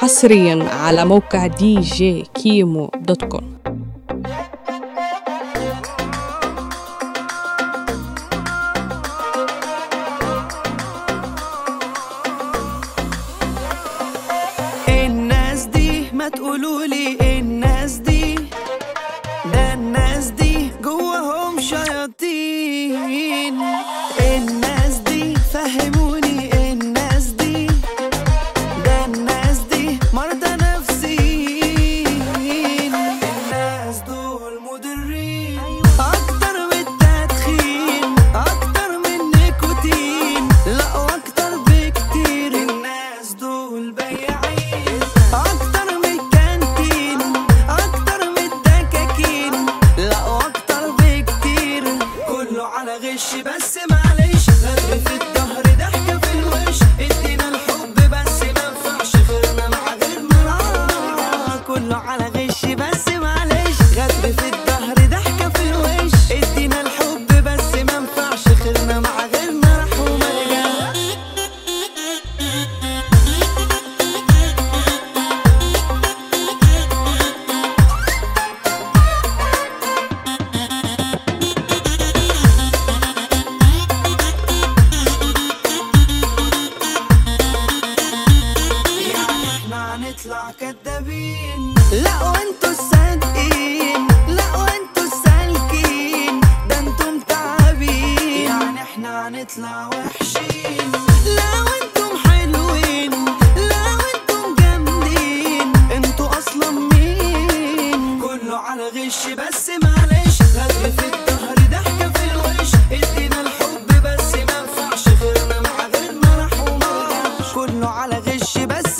حصريا على موقع دي جي كيمو dot com. الناس دي ما تقولولي على غش هنطلع كدابين. لا وانتوا الصادقين لا وانتوا السالكين ده أنتم تعبين. يعني إحنا هنطلع وحشين. لا وأنتم حلوين لا وأنتم جامدين. أنتوا أصلا مين؟ كله على غش بس معلش. غدر في الظهر ضحكة في الوش. ادينا الحب بس ما ينفعش. غيرنا مع غيرنا راح وما كله على غش بس